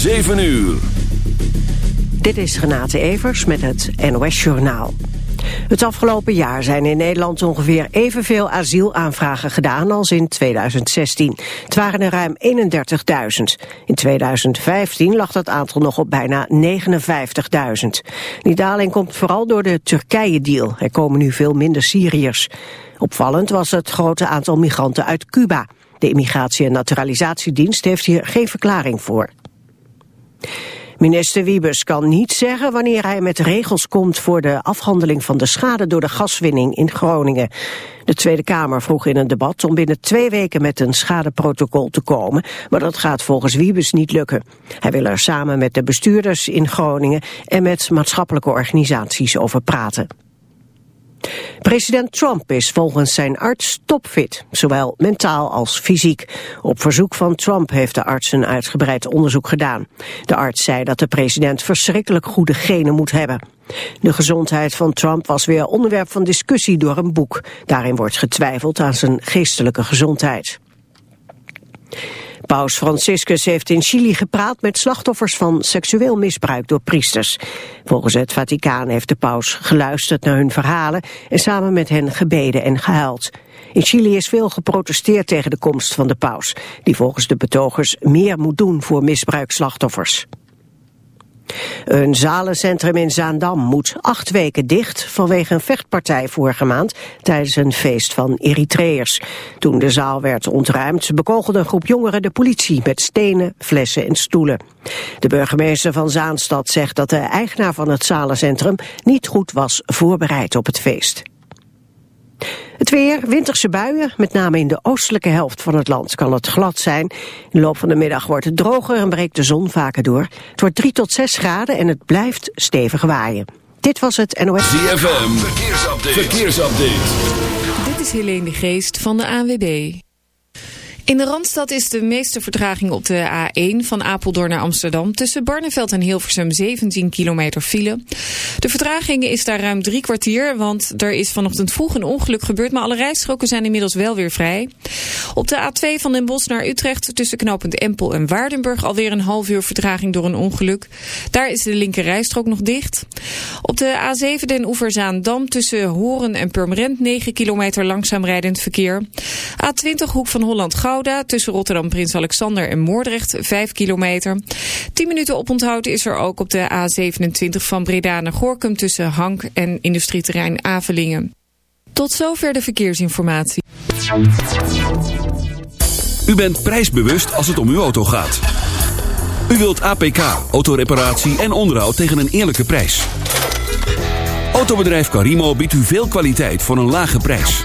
7 uur. Dit is Renate Evers met het NOS Journaal. Het afgelopen jaar zijn in Nederland ongeveer evenveel asielaanvragen gedaan als in 2016. Het waren er ruim 31.000. In 2015 lag dat aantal nog op bijna 59.000. Die daling komt vooral door de Turkije-deal. Er komen nu veel minder Syriërs. Opvallend was het grote aantal migranten uit Cuba. De Immigratie- en Naturalisatiedienst heeft hier geen verklaring voor. Minister Wiebes kan niet zeggen wanneer hij met regels komt voor de afhandeling van de schade door de gaswinning in Groningen. De Tweede Kamer vroeg in een debat om binnen twee weken met een schadeprotocol te komen, maar dat gaat volgens Wiebes niet lukken. Hij wil er samen met de bestuurders in Groningen en met maatschappelijke organisaties over praten. President Trump is volgens zijn arts topfit, zowel mentaal als fysiek. Op verzoek van Trump heeft de arts een uitgebreid onderzoek gedaan. De arts zei dat de president verschrikkelijk goede genen moet hebben. De gezondheid van Trump was weer onderwerp van discussie door een boek. Daarin wordt getwijfeld aan zijn geestelijke gezondheid. Paus Franciscus heeft in Chili gepraat met slachtoffers van seksueel misbruik door priesters. Volgens het Vaticaan heeft de paus geluisterd naar hun verhalen en samen met hen gebeden en gehuild. In Chili is veel geprotesteerd tegen de komst van de paus, die volgens de betogers meer moet doen voor misbruikslachtoffers. Een zalencentrum in Zaandam moet acht weken dicht vanwege een vechtpartij vorige maand tijdens een feest van Eritreërs. Toen de zaal werd ontruimd bekogelde een groep jongeren de politie met stenen, flessen en stoelen. De burgemeester van Zaanstad zegt dat de eigenaar van het zalencentrum niet goed was voorbereid op het feest. Het weer, winterse buien, met name in de oostelijke helft van het land kan het glad zijn. In de loop van de middag wordt het droger en breekt de zon vaker door. Het wordt 3 tot 6 graden en het blijft stevig waaien. Dit was het NOS. ZFM, verkeersupdate. verkeersupdate. Dit is Helene de Geest van de ANWB. In de Randstad is de meeste vertraging op de A1 van Apeldoorn naar Amsterdam. Tussen Barneveld en Hilversum 17 kilometer file. De vertraging is daar ruim drie kwartier, want er is vanochtend vroeg een ongeluk gebeurd. Maar alle rijstroken zijn inmiddels wel weer vrij. Op de A2 van Den Bosch naar Utrecht tussen knooppunt Empel en Waardenburg alweer een half uur vertraging door een ongeluk. Daar is de linker rijstrook nog dicht. Op de A7 Den Oeverzaandam tussen Horen en Purmerend 9 kilometer langzaam rijdend verkeer. A20 Hoek van Holland-Gouw tussen Rotterdam, Prins Alexander en Moordrecht 5 kilometer. 10 minuten oponthoud is er ook op de A27 van Breda naar Gorkum tussen Hank en industrieterrein Avelingen. Tot zover de verkeersinformatie. U bent prijsbewust als het om uw auto gaat. U wilt APK, autoreparatie en onderhoud tegen een eerlijke prijs. Autobedrijf Carimo biedt u veel kwaliteit voor een lage prijs.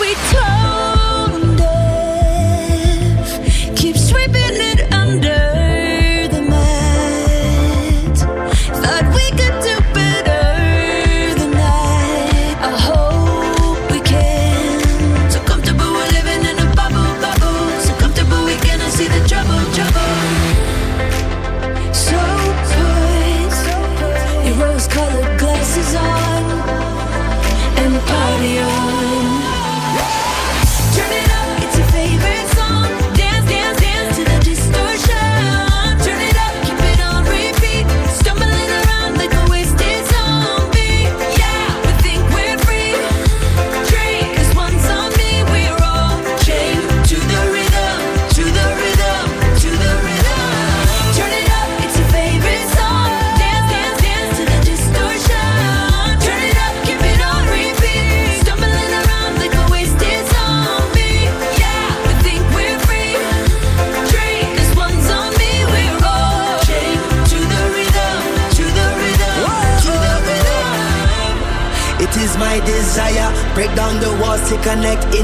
we told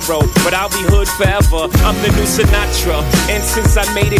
But I'll be hood forever. I'm the new Sinatra. And since I made it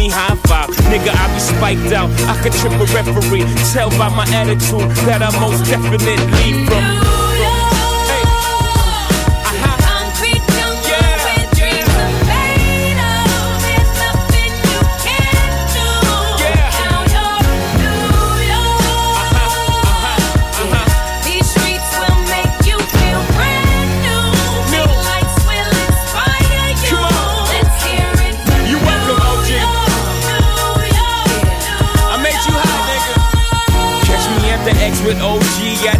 high five. Nigga, I be spiked out, I could trip a referee. Tell by my attitude that I most definitely from.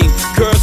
blinding.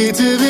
easy to be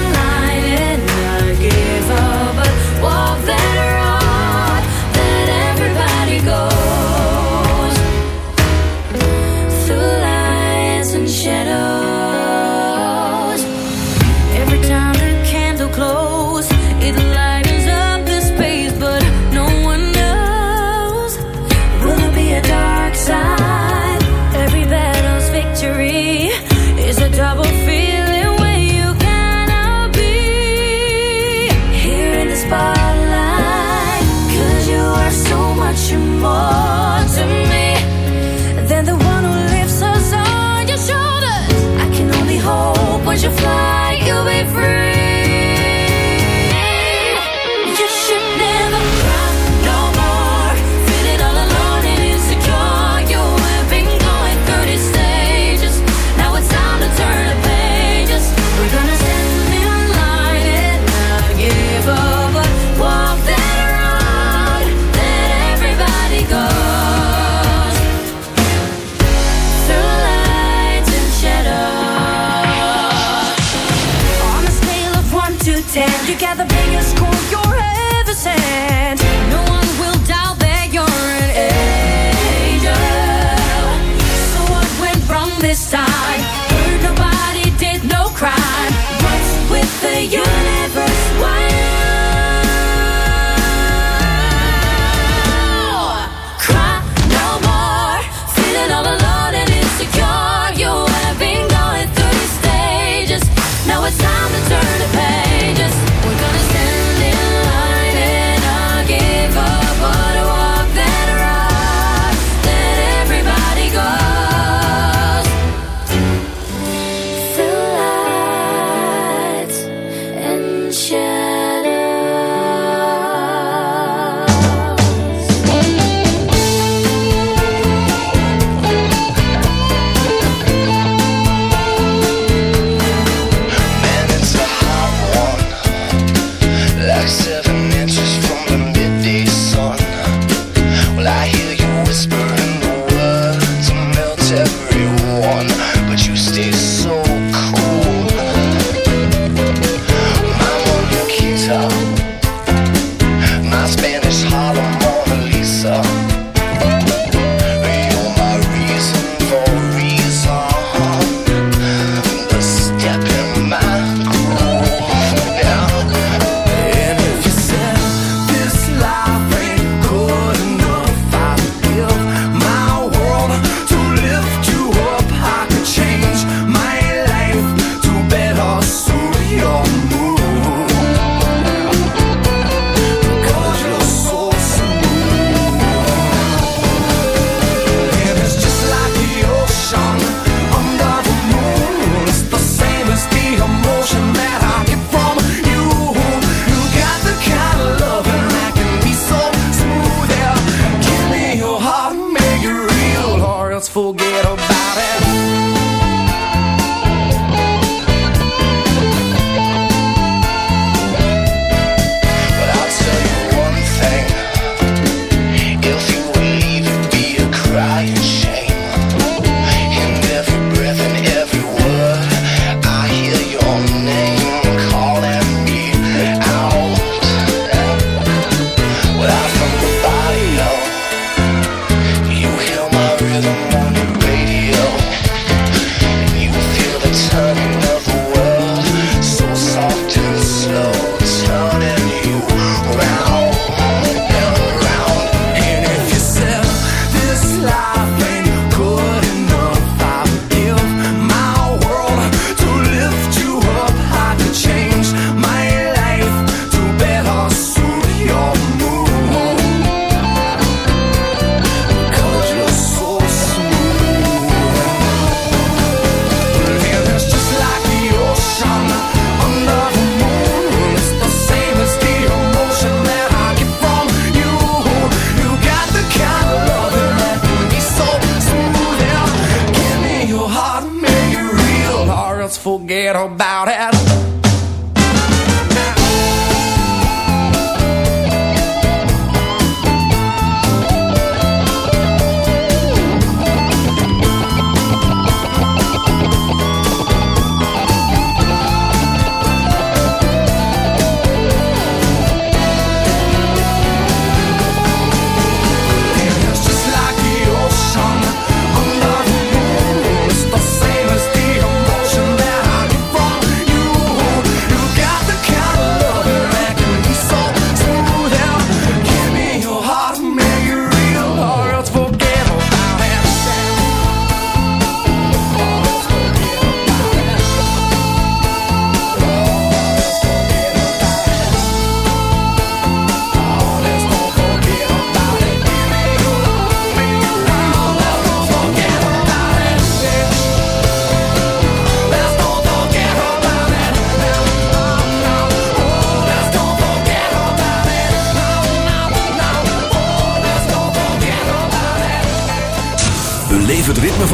the universe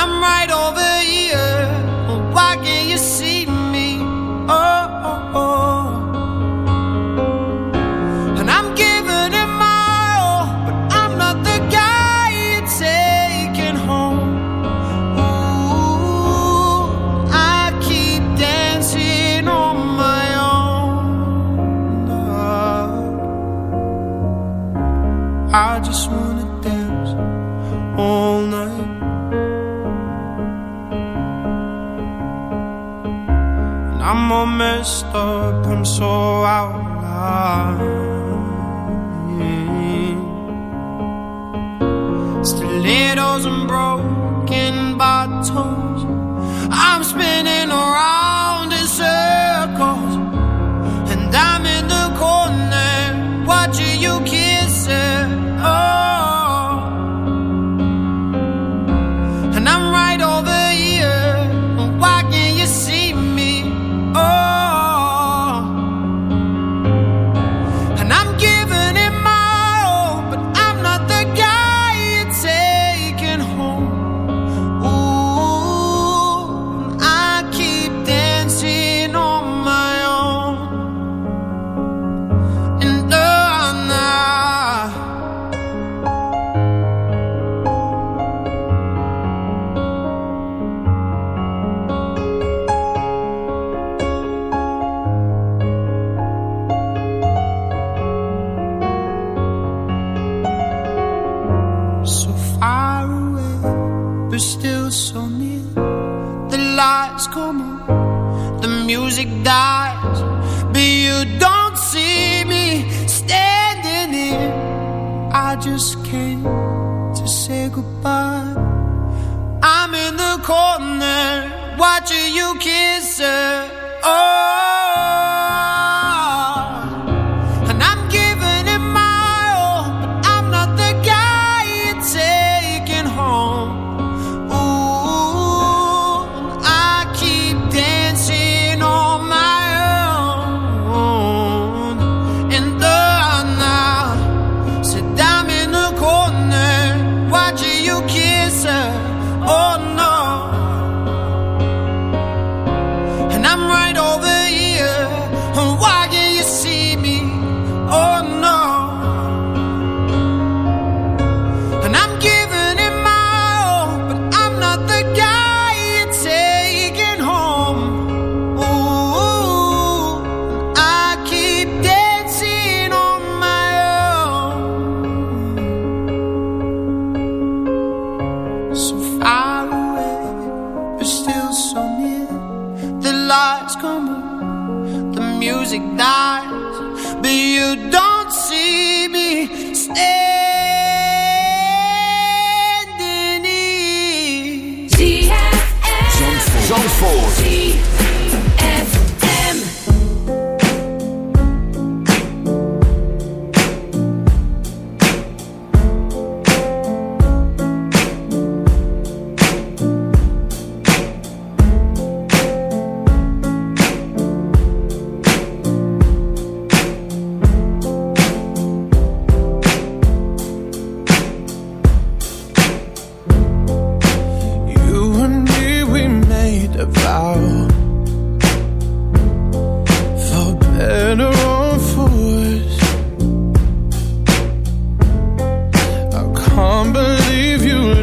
I'm right over.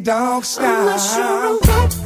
dog style.